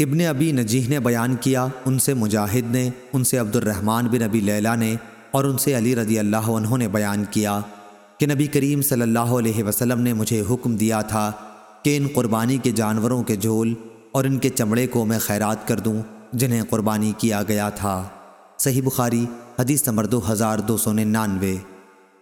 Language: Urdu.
ابن ابی نجیح نے بیان کیا، ان سے مجاہد نے، ان سے عبد الرحمن بن ابی لیلہ نے اور ان سے علی رضی اللہ عنہ نے بیان کیا کہ نبی کریم صلی اللہ علیہ وسلم نے مجھے حکم دیا تھا کہ ان قربانی کے جانوروں کے جھول اور ان کے چمڑے کو میں خیرات کر دوں، جنہیں قربانی کیا گیا تھا۔ صحیح بخاری، حدیث نمبر دو ہزار دو سو ننانوے۔